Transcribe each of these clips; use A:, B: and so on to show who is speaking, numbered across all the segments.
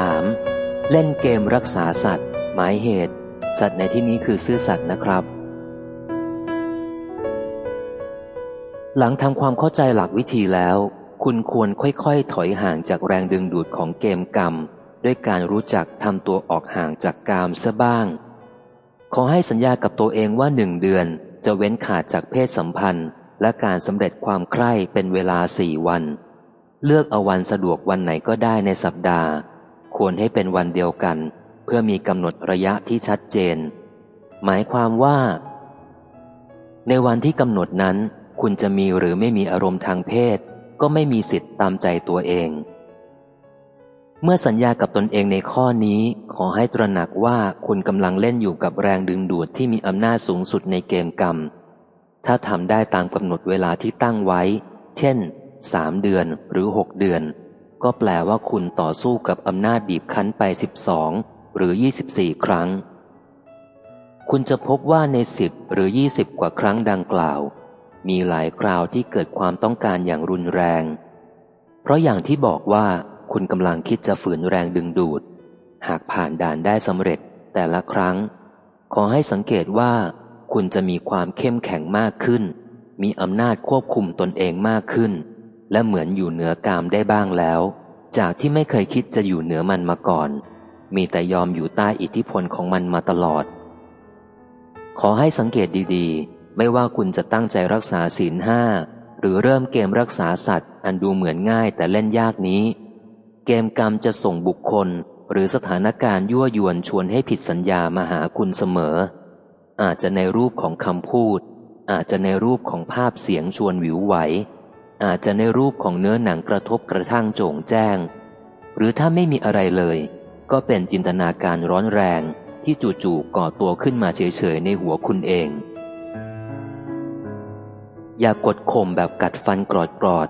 A: 3. เล่นเกมรักษาสัตว์ หมายเหตุ สัตว์ในที่นี้คือซื่อสัตว์นะครับ หลังทำความเข้าใจหลักวิธีแล้ว คุณควรค่อยๆ ถอยห่างจากแรงดึงดูดของเกมกรรม ด้วยการรู้จักทำตัวออกห่างจากกามซะบ้าง ขอให้สัญญากับตัวเองว่าหนึ่งเดือน จะเว้นขาดจากเพศสัมพันธ์ และการสำเร็จความใคร่เป็นเวลาสี่วัน เลือกเอาวันสะดวกวันไหนก็ได้ในสัปดาห์ ควรให้เป็นวันเดียวกัน เพื่อมีกำหนดระยะที่ชัดเจน หมายความว่า ในวันที่กำหนดนั้น คุณจะมีหรือไม่มีอารมณ์ทางเพศ ก็ไม่มีสิทธิ์ตามใจตัวเอง เมื่อสัญญากับตนเองในข้อนี้ ขอให้ตระหนักว่าคุณกำลังเล่นอยู่กับแรงดึงดูดที่มีอำนาจสูงสุดในเกมกรรม ถ้าทำได้ตามกำหนดเวลาที่ตั้งไว้ เช่นสามเดือนหรือหกเดือน ก็แปลว่าคุณต่อสู้กับอำนาจบีบคั้นไปสิบสองหรือยี่สิบสี่ครั้ง คุณจะพบว่าในสิบหรือยี่สิบกว่าครั้งดังกล่าว มีหลายคราวที่เกิดความต้องการอย่างรุนแรง เพราะอย่างที่บอกว่าคุณกำลังคิดจะฝืนแรงดึงดูด หากผ่านด่านได้สำเร็จแต่ละครั้ง ขอให้สังเกตว่า คุณจะมีความเข้มแข็งมากขึ้น มีอำนาจควบคุมตนเองมากขึ้น และเหมือนอยู่เหนือกามได้บ้างแล้ว จากที่ไม่เคยคิดจะอยู่เหนือมันมาก่อน มีแต่ยอมอยู่ใต้อิทธิพลของมันมาตลอด ขอให้สังเกตดีๆ ไม่ว่าคุณจะตั้งใจรักษาศีลห้าหรือเริ่มเกมรักษาสัตว์ อันดูเหมือนง่ายแต่เล่นยากนี้ เกมกรรมจะส่งบุคคล หรือสถานการณ์ยั่วยวนชวนให้ผิดสัญญามาหาคุณเสมอ อาจจะในรูปของคำพูด อาจจะในรูปของภาพเสียงชวนวิวไหว อาจจะในรูปของเนื้อหนังกระทบกระทั่งโจงแจ้ง หรือถ้าไม่มีอะไรเลย ก็เป็นจินตนาการร้อนแรงที่จู่ๆก่อตัวขึ้นมาเฉยๆในหัวคุณเอง อย่ากดข่มแบบกัดฟันกรอดกรอด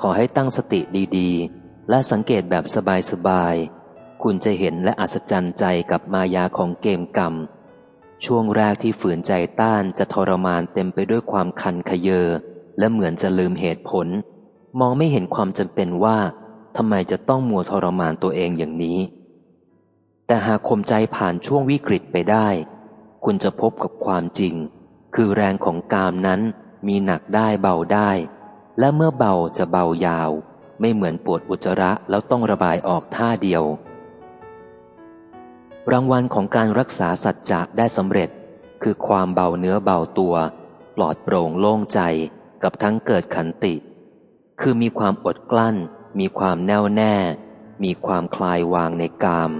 A: ขอให้ตั้งสติดีๆ และสังเกตแบบสบายๆ คุณจะเห็นและอัศจรรย์ใจกับมายาของเกมกรรม ช่วงแรกที่ฝืนใจต้านจะทรมานเต็มไปด้วยความคันขยเยอ และเหมือนจะลืมเหตุผล มองไม่เห็นความจำเป็นว่าทำไมจะต้องมัวทรมานตัวเองอย่างนี้ แต่หากข่มใจผ่านช่วงวิกฤตไปได้ คุณจะพบกับความจริง คือแรงของกามนั้นมีหนักได้เบาได้ และเมื่อเบาจะเบายาว ไม่เหมือนปวดอุจจาระแล้วต้องระบายออกท่าเดียว รางวัลของการรักษาสัจจะได้สำเร็จ คือความเบาเนื้อเบาตัว ปลอดโปร่งโล่งใจ กับทั้งเกิดขันติ คือมีความอดกลั้น มีความแน่วแน่ มีความคลายวางในกาม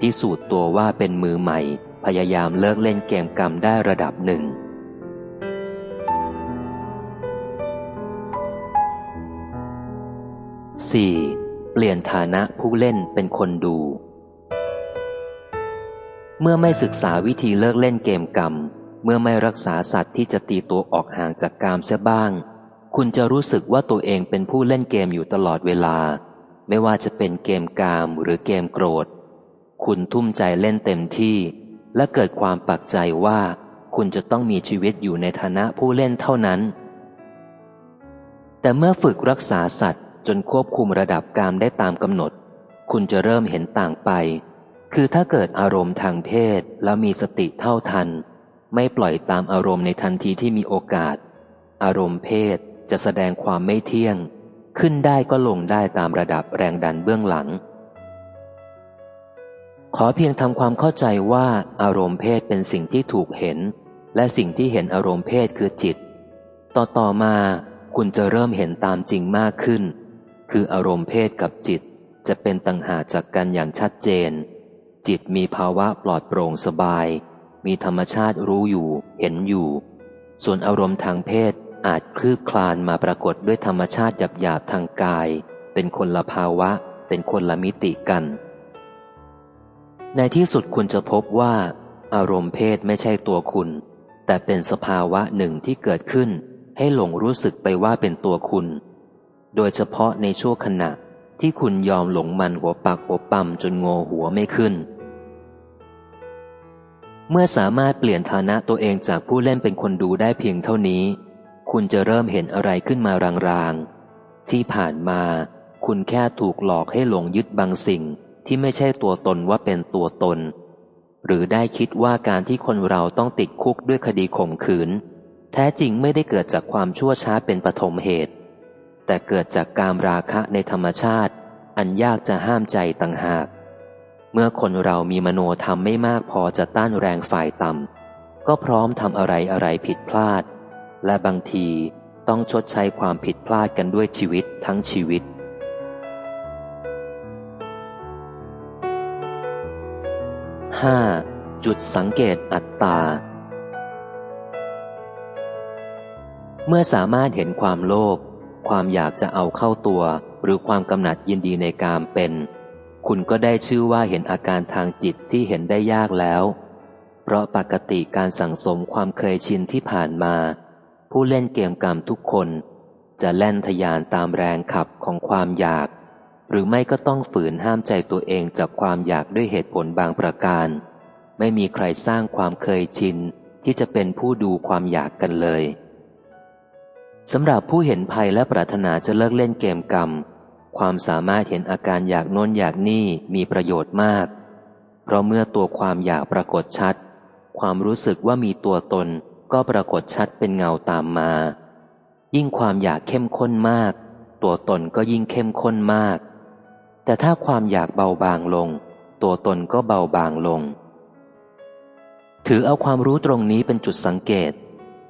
A: พิสูจน์ตัวว่าเป็นมือใหม่ พยายามเลิกเล่นเกมกรรมได้ระดับหนึ่ง 4. เปลี่ยนฐานะผู้เล่นเป็นคนดู เมื่อไม่ศึกษาวิธีเลิกเล่นเกมกรรม เมื่อไม่รักษาสัตว์ที่จะตีตัวออกห่างจากกามเสียบ้าง คุณจะรู้สึกว่าตัวเองเป็นผู้เล่นเกมอยู่ตลอดเวลา ไม่ว่าจะเป็นเกมกามหรือเกมโกรธ คุณทุ่มใจเล่นเต็มที่ และเกิดความปักใจว่า คุณจะต้องมีชีวิตอยู่ในฐานะผู้เล่นเท่านั้น แต่เมื่อฝึกรักษาสัตว์จนควบคุมระดับกามได้ตามกำหนด คุณจะเริ่มเห็นต่างไป คือถ้าเกิดอารมณ์ทางเพศแล้วมีสติเท่าทัน ไม่ปล่อยตามอารมณ์ในทันทีที่มีโอกาส อารมณ์เพศจะแสดงความไม่เที่ยง ขึ้นได้ก็ลงได้ตามระดับแรงดันเบื้องหลัง ขอเพียงทำความเข้าใจว่าอารมณ์เพศเป็นสิ่งที่ถูกเห็น และสิ่งที่เห็นอารมณ์เพศคือจิต ต่อต่อมาคุณจะเริ่มเห็นตามจริงมากขึ้น คืออารมณ์เพศกับจิตจะเป็นต่างหากจากกันอย่างชัดเจน จิตมีภาวะปลอดโปร่งสบาย มีธรรมชาติรู้อยู่ เห็นอยู่ ส่วนอารมณ์ทางเพศอาจคลืบคลานมาปรากฏด้วยธรรมชาติหยาบหยาบทางกาย เป็นคนละภาวะ เป็นคนละมิติกัน ในที่สุดคุณจะพบว่า อารมณ์เพศไม่ใช่ตัวคุณ แต่เป็นสภาวะหนึ่งที่เกิดขึ้น ให้หลงรู้สึกไปว่าเป็นตัวคุณ โดยเฉพาะในช่วงขณะที่คุณยอมหลงมันหัวปักหัวปั๊มจนงอหัวไม่ขึ้น เมื่อสามารถเปลี่ยนฐานะตัวเองจากผู้เล่นเป็นคนดูได้เพียงเท่านี้ คุณจะเริ่มเห็นอะไรขึ้นมารางๆ ที่ผ่านมาคุณแค่ถูกหลอกให้หลงยึดบางสิ่งที่ไม่ใช่ตัวตนว่าเป็นตัวตน หรือได้คิดว่าการที่คนเราต้องติดคุกด้วยคดีข่มขืน แท้จริงไม่ได้เกิดจากความชั่วช้าเป็นปฐมเหตุ แต่เกิดจากการราคะในธรรมชาติ อันยากจะห้ามใจต่างหาก เมื่อคนเรามีมโนธรรมไม่มากพอจะต้านแรงฝ่ายต่ำก็พร้อมทำอะไรอะไรผิดพลาด และบางทีต้องชดใช้ความผิดพลาดกันด้วยชีวิตทั้งชีวิต 5. จุดสังเกตอัตตา เมื่อสามารถเห็นความโลภความอยากจะเอาเข้าตัว หรือความกำหนัดยินดีในกามเป็น คุณก็ได้ชื่อว่าเห็นอาการทางจิตที่เห็นได้ยากแล้ว เพราะปกติการสั่งสมความเคยชินที่ผ่านมา ผู้เล่นเกมกรรมทุกคน จะแล่นทยานตามแรงขับของความอยาก หรือไม่ก็ต้องฝืนห้ามใจตัวเองจากความอยากด้วยเหตุผลบางประการ ไม่มีใครสร้างความเคยชินที่จะเป็นผู้ดูความอยากกันเลยสำหรับผู้เห็นภัยและปรารถนาจะเลิกเล่นเกมกรรม ความสามารถเห็นอาการอยากโน้นอยากนี่มีประโยชน์มาก เพราะเมื่อตัวความอยากปรากฏชัด ความรู้สึกว่ามีตัวตนก็ปรากฏชัดเป็นเงาตามมา ยิ่งความอยากเข้มข้นมาก ตัวตนก็ยิ่งเข้มข้นมาก แต่ถ้าความอยากเบาบางลง ตัวตนก็เบาบางลง ถือเอาความรู้ตรงนี้เป็นจุดสังเกต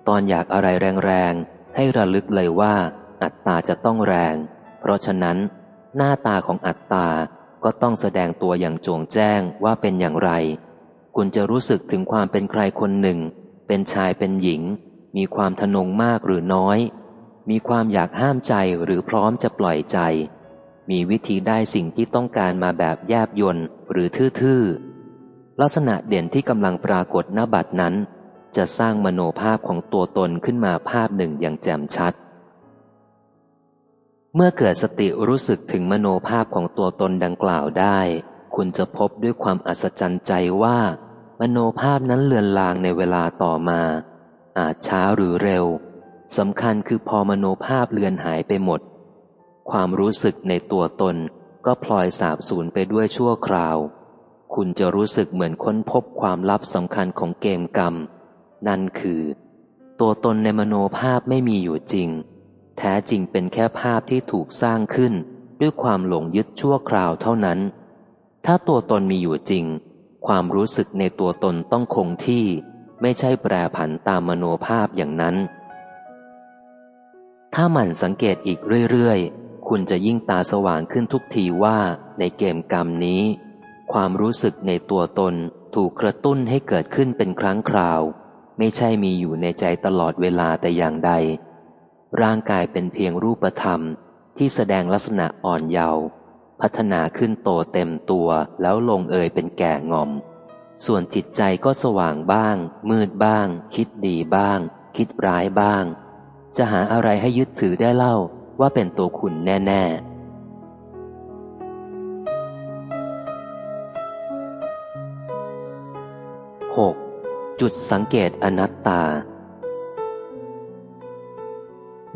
A: ตอนอยากอะไรแรงๆให้ระลึกเลยว่า อัตตาจะต้องแรง เพราะฉะนั้น หน้าตาของอัตตาก็ต้องแสดงตัวอย่างโจงแจ้งว่าเป็นอย่างไร คุณจะรู้สึกถึงความเป็นใครคนหนึ่ง เป็นชายเป็นหญิง มีความทนงมากหรือน้อย มีความอยากห้ามใจหรือพร้อมจะปล่อยใจ มีวิธีได้สิ่งที่ต้องการมาแบบแยบยนต์หรือทื่อๆลักษณะเด่นที่กำลังปรากฏหน้าบัตรนั้น จะสร้างมโนภาพของตัวตนขึ้นมาภาพหนึ่งอย่างแจ่มชัด เมื่อเกิดสติรู้สึกถึงมโนภาพของตัวตนดังกล่าวได้ คุณจะพบด้วยความอัศจรรย์ใจว่า มโนภาพนั้นเลือนลางในเวลาต่อมา อาจช้าหรือเร็วสำคัญคือพอมโนภาพเลือนหายไปหมด ความรู้สึกในตัวตนก็พลอยสาบสูญไปด้วยชั่วคราว คุณจะรู้สึกเหมือนค้นพบความลับสำคัญของเกมกรรม นั่นคือ ตัวตนในมโนภาพไม่มีอยู่จริง แท้จริงเป็นแค่ภาพที่ถูกสร้างขึ้น ด้วยความหลงยึดชั่วคราวเท่านั้น ถ้าตัวตนมีอยู่จริง ความรู้สึกในตัวตนต้องคงที่ ไม่ใช่แปรผันตามมโนภาพอย่างนั้น ถ้ามันสังเกตอีกเรื่อยๆ คุณจะยิ่งตาสว่างขึ้นทุกทีว่าในเกมกรรมนี้ ความรู้สึกในตัวตนถูกกระตุ้นให้เกิดขึ้นเป็นครั้งคราว ไม่ใช่มีอยู่ในใจตลอดเวลาแต่อย่างใด ร่างกายเป็นเพียงรูปธรรมที่แสดงลักษณะอ่อนเยาว์พัฒนาขึ้นโตเต็มตัวแล้วลงเอยเป็นแก่งอม ส่วนจิตใจก็สว่างบ้าง มืดบ้าง คิดดีบ้าง คิดร้ายบ้าง จะหาอะไรให้ยึดถือได้เล่าว่าเป็นตัวคุณแน่ๆ 6. จุดสังเกตอนัตตา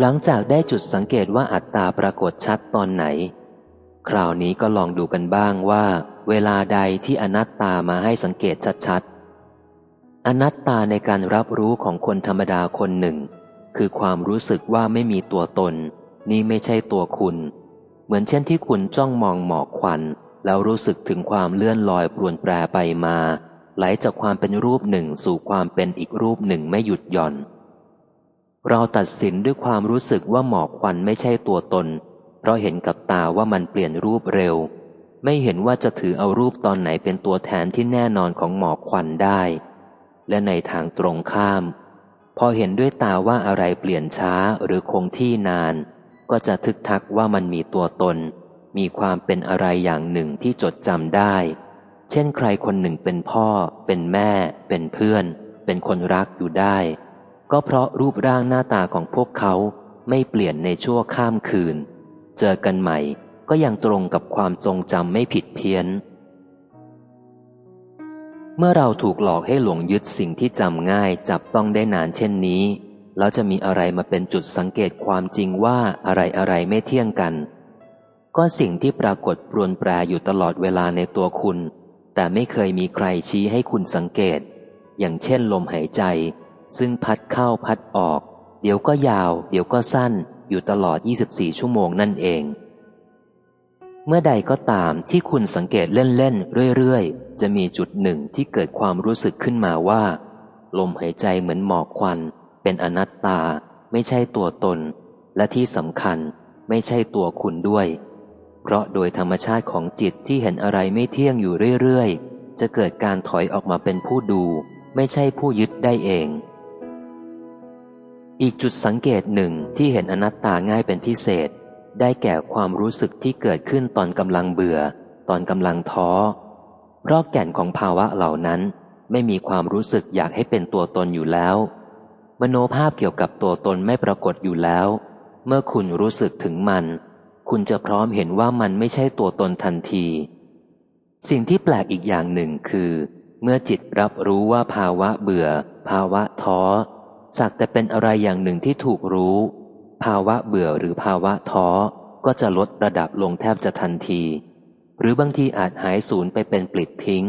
A: หลังจากได้จุดสังเกตว่าอัตตาปรากฏชัดตอนไหน คราวนี้ก็ลองดูกันบ้างว่า เวลาใดที่อนัตตามาให้สังเกตชัดๆ อนัตตาในการรับรู้ของคนธรรมดาคนหนึ่ง คือความรู้สึกว่าไม่มีตัวตน นี่ไม่ใช่ตัวคุณ เหมือนเช่นที่คุณจ้องมองหมอกควัน แล้วรู้สึกถึงความเลื่อนลอยปรวนแปรไปมา ไหลจากความเป็นรูปหนึ่งสู่ความเป็นอีกรูปหนึ่งไม่หยุดหย่อน เราตัดสินด้วยความรู้สึกว่าหมอกควันไม่ใช่ตัวตน เพราะเห็นกับตาว่ามันเปลี่ยนรูปเร็ว ไม่เห็นว่าจะถือเอารูปตอนไหนเป็นตัวแทนที่แน่นอนของหมอกควันได้ และในทางตรงข้าม พอเห็นด้วยตาว่าอะไรเปลี่ยนช้าหรือคงที่นาน ก็จะทึกทักว่ามันมีตัวตน มีความเป็นอะไรอย่างหนึ่งที่จดจำได้ เช่นใครคนหนึ่งเป็นพ่อ เป็นแม่ เป็นเพื่อน เป็นคนรักอยู่ได้ ก็เพราะรูปร่างหน้าตาของพวกเขาไม่เปลี่ยนในชั่วข้ามคืน เจอกันใหม่ก็ยังตรงกับความทรงจำไม่ผิดเพี้ยน เมื่อเราถูกหลอกให้หลงยึดสิ่งที่จำง่ายจับต้องได้นานเช่นนี้ แล้วจะมีอะไรมาเป็นจุดสังเกตความจริงว่าอะไรอะไรไม่เที่ยงกัน ก็สิ่งที่ปรากฏปรวนแปรอยู่ตลอดเวลาในตัวคุณ แต่ไม่เคยมีใครชี้ให้คุณสังเกต อย่างเช่นลมหายใจ ซึ่งพัดเข้าพัดออก เดี๋ยวก็ยาว เดี๋ยวก็สั้นอยู่ตลอด 24 ชั่วโมงนั่นเอง เมื่อใดก็ตามที่คุณสังเกตเล่นๆเรื่อยๆ จะมีจุดหนึ่งที่เกิดความรู้สึกขึ้นมาว่า ลมหายใจเหมือนหมอกควัน เป็นอนัตตา ไม่ใช่ตัวตน และที่สำคัญไม่ใช่ตัวคุณด้วย เพราะโดยธรรมชาติของจิตที่เห็นอะไรไม่เที่ยงอยู่เรื่อยๆ จะเกิดการถอยออกมาเป็นผู้ดู ไม่ใช่ผู้ยึดได้เอง อีกจุดสังเกตหนึ่งที่เห็นอนัตตาง่ายเป็นพิเศษ ได้แก่ความรู้สึกที่เกิดขึ้นตอนกำลังเบื่อ ตอนกำลังท้อเพราะแก่นของภาวะเหล่านั้น ไม่มีความรู้สึกอยากให้เป็นตัวตนอยู่แล้ว มโนภาพเกี่ยวกับตัวตนไม่ปรากฏอยู่แล้ว เมื่อคุณรู้สึกถึงมัน คุณจะพร้อมเห็นว่ามันไม่ใช่ตัวตนทันที สิ่งที่แปลกอีกอย่างหนึ่งคือ เมื่อจิตรับรู้ว่าภาวะเบื่อ ภาวะท้อ สักแต่เป็นอะไรอย่างหนึ่งที่ถูกรู้ ภาวะเบื่อหรือภาวะท้อก็จะลดระดับลงแทบจะทันที หรือบางทีอาจหายสูญไปเป็นปลิดทิ้ง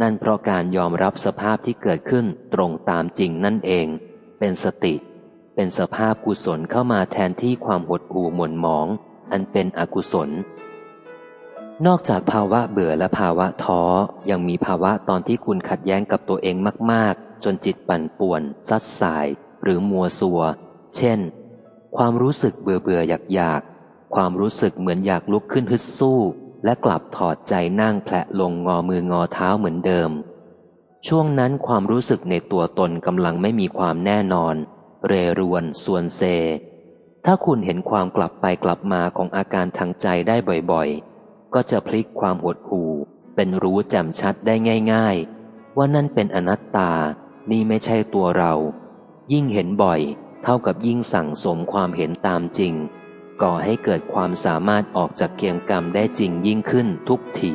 A: นั่นเพราะการยอมรับสภาพที่เกิดขึ้นตรงตามจริงนั่นเอง เป็นสติ เป็นสภาพกุศลเข้ามาแทนที่ความหดหู่หม่นหมอง อันเป็นอกุศล นอกจากภาวะเบื่อและภาวะท้อยังมีภาวะตอนที่คุณขัดแย้งกับตัวเองมากๆ จนจิตปั่นป่วน ซัดสาย หรือมัวซัว เช่น ความรู้สึกเบื่อเบื่ออยากอยาก ความรู้สึกเหมือนอยากลุกขึ้นฮึดสู้ และกลับถอดใจนั่งแผลลงงอมืองอเท้าเหมือนเดิม ช่วงนั้นความรู้สึกในตัวตนกำลังไม่มีความแน่นอน เรรวนส่วนเซ ถ้าคุณเห็นความกลับไปกลับมาของอาการทางใจได้บ่อยๆ ก็จะพลิกความหดหู่เป็นรู้แจ่มชัดได้ง่าย ๆ ว่านั่นเป็นอนัตตา นี่ไม่ใช่ตัวเรา ยิ่งเห็นบ่อย เท่ากับยิ่งสั่งสมความเห็นตามจริง ก่อให้เกิดความสามารถออกจากเกียงกรรมได้จริงยิ่งขึ้นทุกที